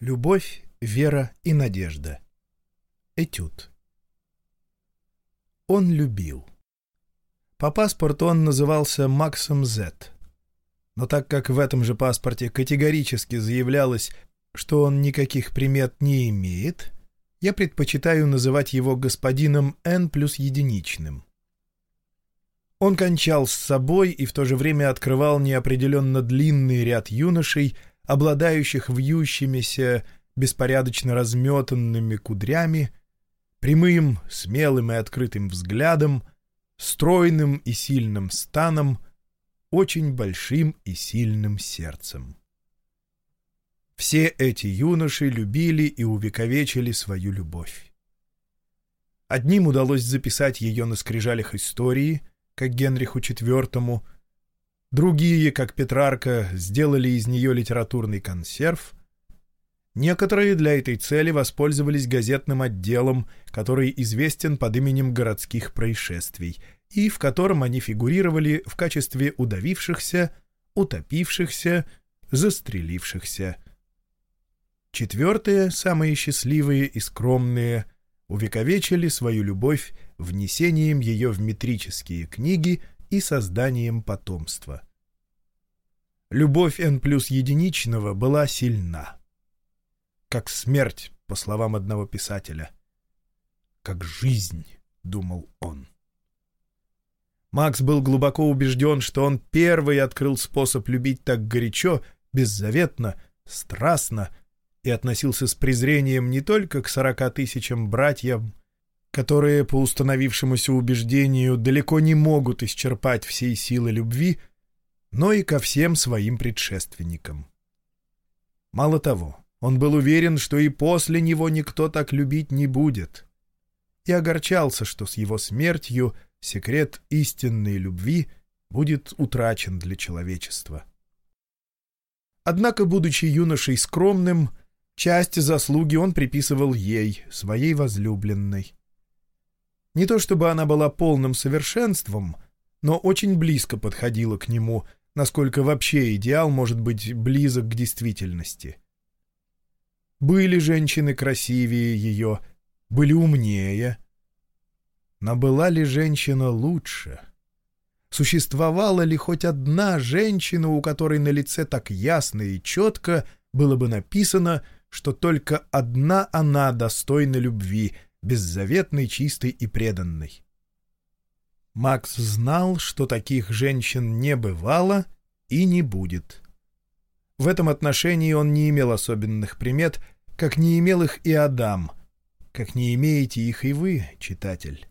Любовь, вера и надежда. Этюд. Он любил. По паспорту он назывался Максом Зет. Но так как в этом же паспорте категорически заявлялось, что он никаких примет не имеет, я предпочитаю называть его господином N плюс единичным. Он кончал с собой и в то же время открывал неопределенно длинный ряд юношей, обладающих вьющимися, беспорядочно разметанными кудрями, прямым, смелым и открытым взглядом, стройным и сильным станом, очень большим и сильным сердцем. Все эти юноши любили и увековечили свою любовь. Одним удалось записать ее на скрижалях истории, как Генриху IV, Другие, как Петрарка, сделали из нее литературный консерв. Некоторые для этой цели воспользовались газетным отделом, который известен под именем городских происшествий, и в котором они фигурировали в качестве удавившихся, утопившихся, застрелившихся. Четвертые, самые счастливые и скромные, увековечили свою любовь внесением ее в метрические книги — и созданием потомства. Любовь N плюс единичного была сильна. Как смерть, по словам одного писателя. Как жизнь, думал он. Макс был глубоко убежден, что он первый открыл способ любить так горячо, беззаветно, страстно и относился с презрением не только к сорока тысячам братьям, которые по установившемуся убеждению далеко не могут исчерпать всей силы любви, но и ко всем своим предшественникам. Мало того, он был уверен, что и после него никто так любить не будет, и огорчался, что с его смертью секрет истинной любви будет утрачен для человечества. Однако, будучи юношей скромным, часть заслуги он приписывал ей, своей возлюбленной. Не то чтобы она была полным совершенством, но очень близко подходила к нему, насколько вообще идеал может быть близок к действительности. Были женщины красивее ее, были умнее. Но была ли женщина лучше? Существовала ли хоть одна женщина, у которой на лице так ясно и четко было бы написано, что только одна она достойна любви — беззаветной, чистой и преданной. Макс знал, что таких женщин не бывало и не будет. В этом отношении он не имел особенных примет, как не имел их и Адам, как не имеете их и вы, читатель.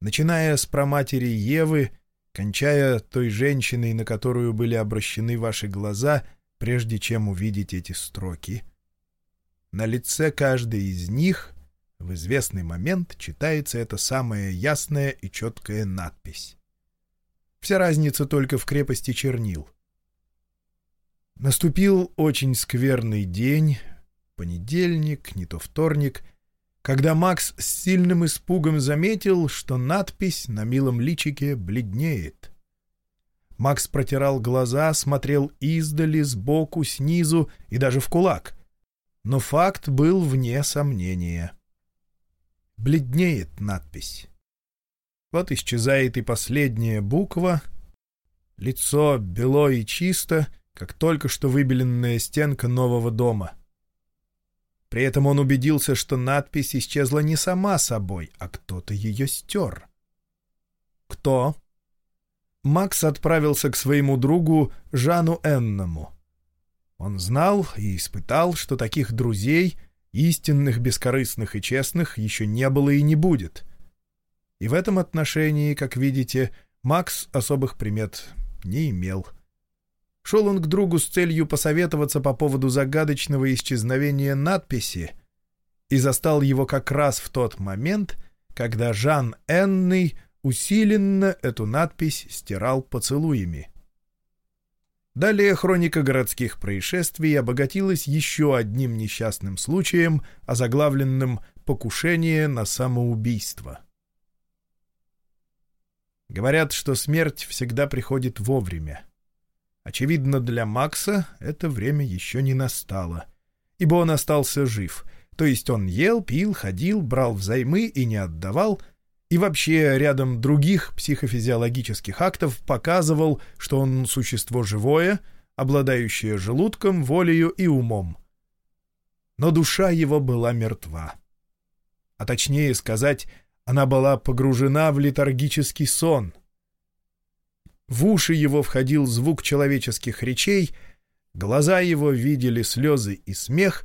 Начиная с проматери Евы, кончая той женщиной, на которую были обращены ваши глаза, прежде чем увидеть эти строки. На лице каждой из них в известный момент читается эта самая ясная и четкая надпись. Вся разница только в крепости чернил. Наступил очень скверный день, понедельник, не то вторник, когда Макс с сильным испугом заметил, что надпись на милом личике бледнеет. Макс протирал глаза, смотрел издали, сбоку, снизу и даже в кулак. Но факт был вне сомнения — бледнеет надпись. Вот исчезает и последняя буква. Лицо бело и чисто, как только что выбеленная стенка нового дома. При этом он убедился, что надпись исчезла не сама собой, а кто-то ее стер. Кто? Макс отправился к своему другу Жану Энному. Он знал и испытал, что таких друзей — Истинных, бескорыстных и честных еще не было и не будет. И в этом отношении, как видите, Макс особых примет не имел. Шел он к другу с целью посоветоваться по поводу загадочного исчезновения надписи и застал его как раз в тот момент, когда Жан Энный усиленно эту надпись стирал поцелуями. Далее хроника городских происшествий обогатилась еще одним несчастным случаем, озаглавленным «Покушение на самоубийство». Говорят, что смерть всегда приходит вовремя. Очевидно, для Макса это время еще не настало, ибо он остался жив. То есть он ел, пил, ходил, брал взаймы и не отдавал, и вообще рядом других психофизиологических актов показывал, что он существо живое, обладающее желудком, волею и умом. Но душа его была мертва. А точнее сказать, она была погружена в летаргический сон. В уши его входил звук человеческих речей — Глаза его видели слезы и смех,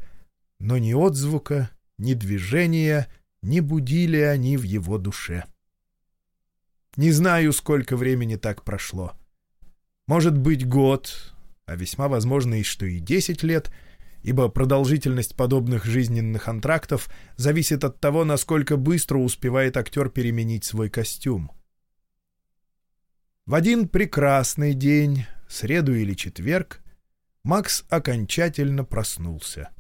но ни отзвука, ни движения не будили они в его душе. Не знаю, сколько времени так прошло. Может быть, год, а весьма возможно и что и десять лет, ибо продолжительность подобных жизненных антрактов зависит от того, насколько быстро успевает актер переменить свой костюм. В один прекрасный день, среду или четверг, Макс окончательно проснулся.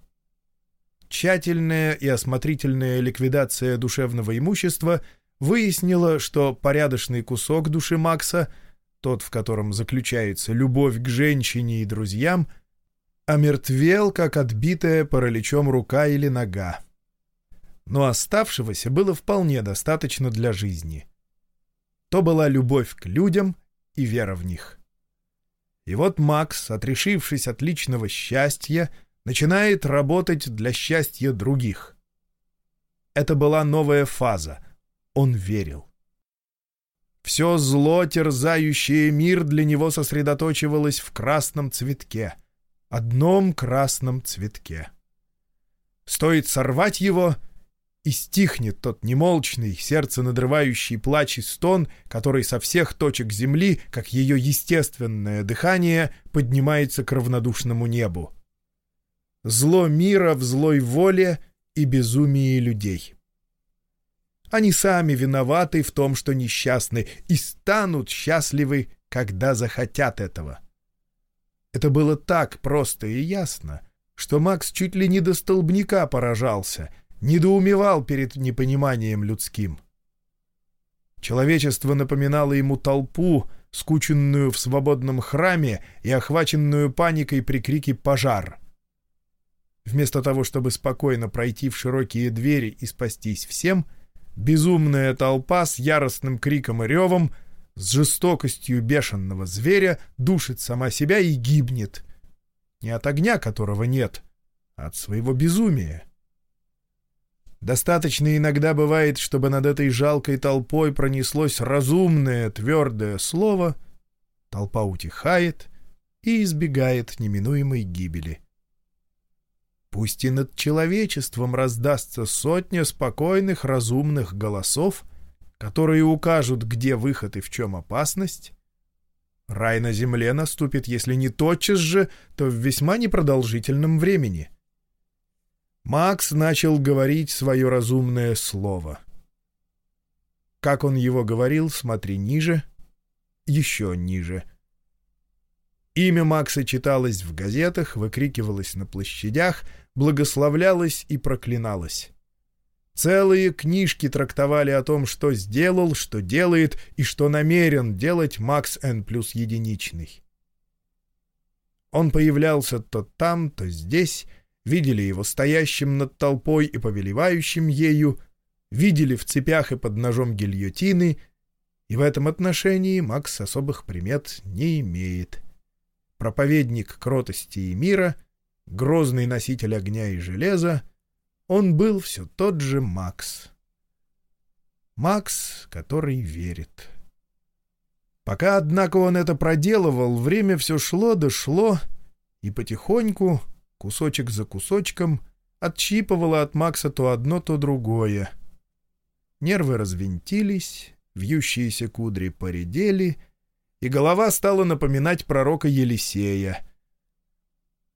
Тщательная и осмотрительная ликвидация душевного имущества выяснила, что порядочный кусок души Макса, тот, в котором заключается любовь к женщине и друзьям, омертвел, как отбитая параличом рука или нога. Но оставшегося было вполне достаточно для жизни. То была любовь к людям и вера в них. И вот Макс, отрешившись от личного счастья, начинает работать для счастья других. Это была новая фаза. Он верил. Все зло, терзающее мир, для него сосредоточивалось в красном цветке. Одном красном цветке. Стоит сорвать его — и стихнет тот немолчный, сердце надрывающий плач и стон, который со всех точек земли, как ее естественное дыхание, поднимается к равнодушному небу. Зло мира в злой воле и безумии людей. Они сами виноваты в том, что несчастны, и станут счастливы, когда захотят этого. Это было так просто и ясно, что Макс чуть ли не до столбняка поражался — недоумевал перед непониманием людским. Человечество напоминало ему толпу, скученную в свободном храме и охваченную паникой при крике «пожар». Вместо того, чтобы спокойно пройти в широкие двери и спастись всем, безумная толпа с яростным криком и ревом, с жестокостью бешеного зверя душит сама себя и гибнет. Не от огня, которого нет, а от своего безумия. Достаточно иногда бывает, чтобы над этой жалкой толпой пронеслось разумное, твердое слово, толпа утихает и избегает неминуемой гибели. Пусть и над человечеством раздастся сотня спокойных, разумных голосов, которые укажут, где выход и в чем опасность, рай на земле наступит, если не тотчас же, то в весьма непродолжительном времени. Макс начал говорить свое разумное слово. Как он его говорил, смотри ниже, еще ниже. Имя Макса читалось в газетах, выкрикивалось на площадях, благословлялось и проклиналось. Целые книжки трактовали о том, что сделал, что делает и что намерен делать Макс Н плюс единичный. Он появлялся то там, то здесь, видели его стоящим над толпой и повелевающим ею, видели в цепях и под ножом гильотины, и в этом отношении Макс особых примет не имеет. Проповедник кротости и мира, грозный носитель огня и железа, он был все тот же Макс. Макс, который верит. Пока, однако, он это проделывал, время все шло да шло, и потихоньку кусочек за кусочком, отщипывала от Макса то одно, то другое. Нервы развинтились, вьющиеся кудри поредели, и голова стала напоминать пророка Елисея.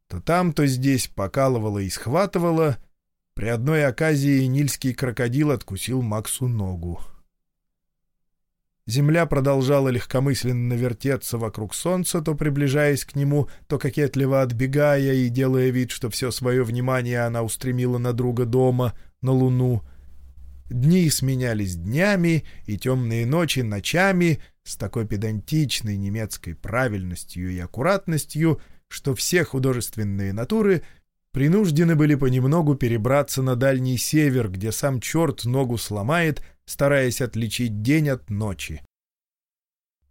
То там, то здесь покалывала и схватывала. При одной оказии нильский крокодил откусил Максу ногу. Земля продолжала легкомысленно вертеться вокруг солнца, то приближаясь к нему, то кокетливо отбегая и делая вид, что все свое внимание она устремила на друга дома, на луну. Дни сменялись днями, и темные ночи — ночами, с такой педантичной немецкой правильностью и аккуратностью, что все художественные натуры принуждены были понемногу перебраться на дальний север, где сам черт ногу сломает, стараясь отличить день от ночи.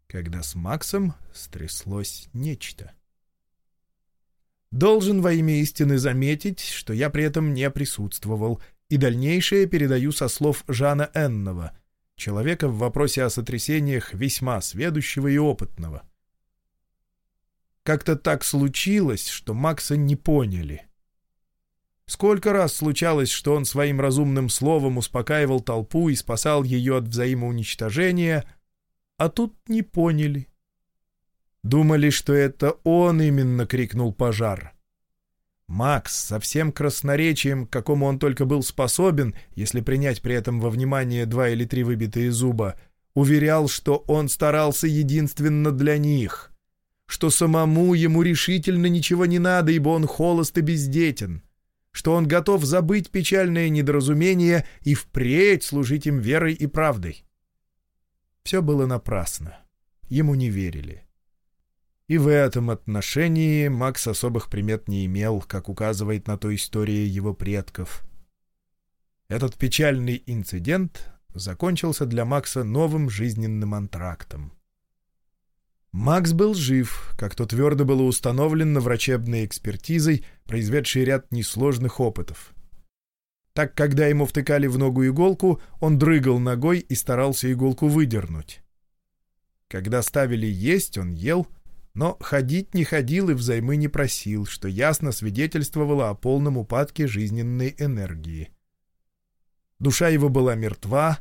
Когда с Максом стряслось нечто. Должен во имя истины заметить, что я при этом не присутствовал, и дальнейшее передаю со слов Жана Эннова, человека в вопросе о сотрясениях весьма сведущего и опытного. Как-то так случилось, что Макса не поняли. Сколько раз случалось, что он своим разумным словом успокаивал толпу и спасал ее от взаимоуничтожения, а тут не поняли. Думали, что это он именно крикнул пожар. Макс со всем красноречием, к какому он только был способен, если принять при этом во внимание два или три выбитые зуба, уверял, что он старался единственно для них, что самому ему решительно ничего не надо, ибо он холост и бездетен, что он готов забыть печальное недоразумение и впредь служить им верой и правдой. Все было напрасно. Ему не верили. И в этом отношении Макс особых примет не имел, как указывает на то история его предков. Этот печальный инцидент закончился для Макса новым жизненным антрактом. Макс был жив, как то твердо было установлено врачебной экспертизой, произведшей ряд несложных опытов. Так, когда ему втыкали в ногу иголку, он дрыгал ногой и старался иголку выдернуть. Когда ставили есть, он ел, но ходить не ходил и взаймы не просил, что ясно свидетельствовало о полном упадке жизненной энергии. Душа его была мертва,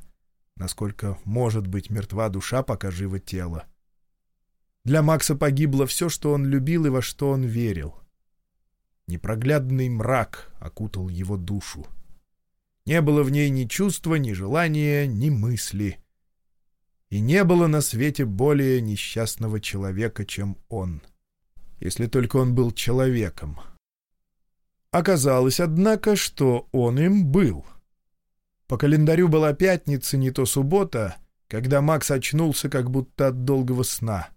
насколько может быть мертва душа, пока живо тело. Для Макса погибло все, что он любил и во что он верил. Непроглядный мрак окутал его душу. Не было в ней ни чувства, ни желания, ни мысли — и не было на свете более несчастного человека, чем он. Если только он был человеком. Оказалось, однако, что он им был. По календарю была пятница, не то суббота, когда Макс очнулся как будто от долгого сна.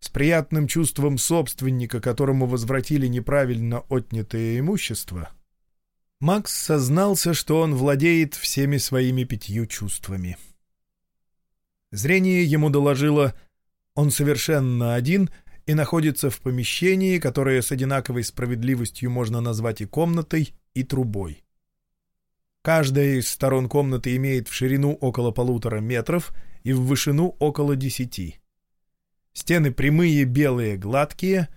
С приятным чувством собственника, которому возвратили неправильно отнятое имущество, Макс сознался, что он владеет всеми своими пятью чувствами — Зрение ему доложило, он совершенно один и находится в помещении, которое с одинаковой справедливостью можно назвать и комнатой, и трубой. Каждая из сторон комнаты имеет в ширину около полутора метров и в вышину около десяти. Стены прямые, белые, гладкие,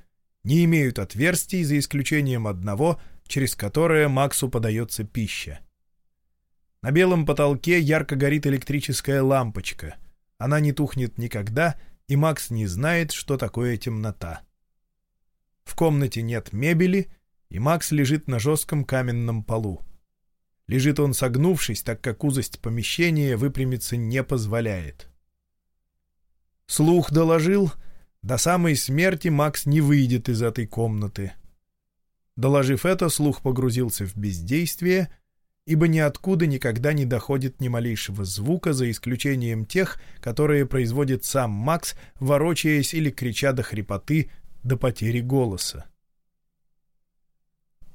не имеют отверстий, за исключением одного, через которое Максу подается пища. На белом потолке ярко горит электрическая лампочка — она не тухнет никогда, и Макс не знает, что такое темнота. В комнате нет мебели, и Макс лежит на жестком каменном полу. Лежит он согнувшись, так как узость помещения выпрямиться не позволяет. Слух доложил, до самой смерти Макс не выйдет из этой комнаты. Доложив это, слух погрузился в бездействие ибо ниоткуда никогда не доходит ни малейшего звука, за исключением тех, которые производит сам Макс, ворочаясь или крича до хрипоты, до потери голоса.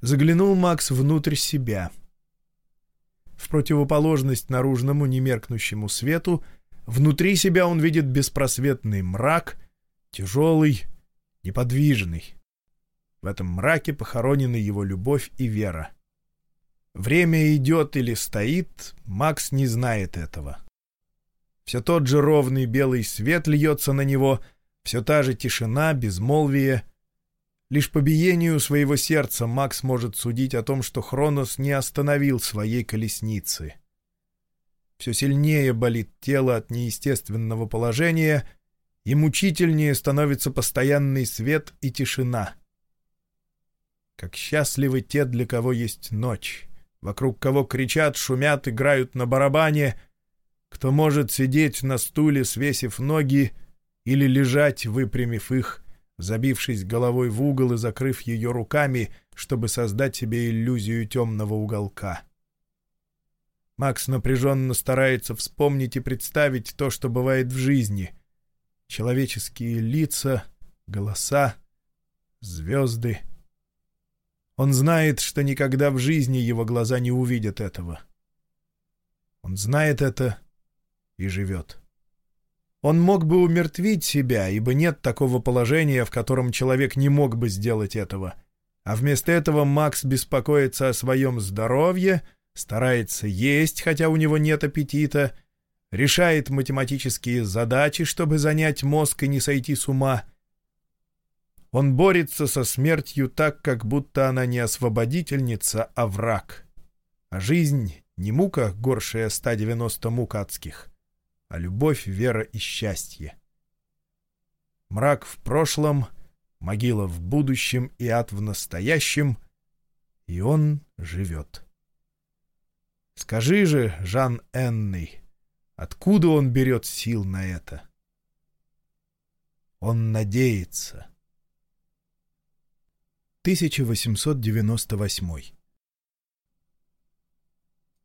Заглянул Макс внутрь себя. В противоположность наружному немеркнущему свету, внутри себя он видит беспросветный мрак, тяжелый, неподвижный. В этом мраке похоронены его любовь и вера. Время идет или стоит, Макс не знает этого. Все тот же ровный белый свет льется на него, все та же тишина, безмолвие. Лишь по биению своего сердца Макс может судить о том, что Хронос не остановил своей колесницы. Все сильнее болит тело от неестественного положения, и мучительнее становится постоянный свет и тишина. Как счастливы те, для кого есть ночь вокруг кого кричат, шумят, играют на барабане, кто может сидеть на стуле, свесив ноги, или лежать, выпрямив их, забившись головой в угол и закрыв ее руками, чтобы создать себе иллюзию темного уголка. Макс напряженно старается вспомнить и представить то, что бывает в жизни. Человеческие лица, голоса, звезды — Он знает, что никогда в жизни его глаза не увидят этого. Он знает это и живет. Он мог бы умертвить себя, ибо нет такого положения, в котором человек не мог бы сделать этого. А вместо этого Макс беспокоится о своем здоровье, старается есть, хотя у него нет аппетита, решает математические задачи, чтобы занять мозг и не сойти с ума. Он борется со смертью так, как будто она не освободительница, а враг. А жизнь — не мука, горшая 190 мук адских — а любовь, вера и счастье. Мрак в прошлом, могила в будущем и ад в настоящем, и он живет. Скажи же, Жан Энный, откуда он берет сил на это? Он надеется. 1898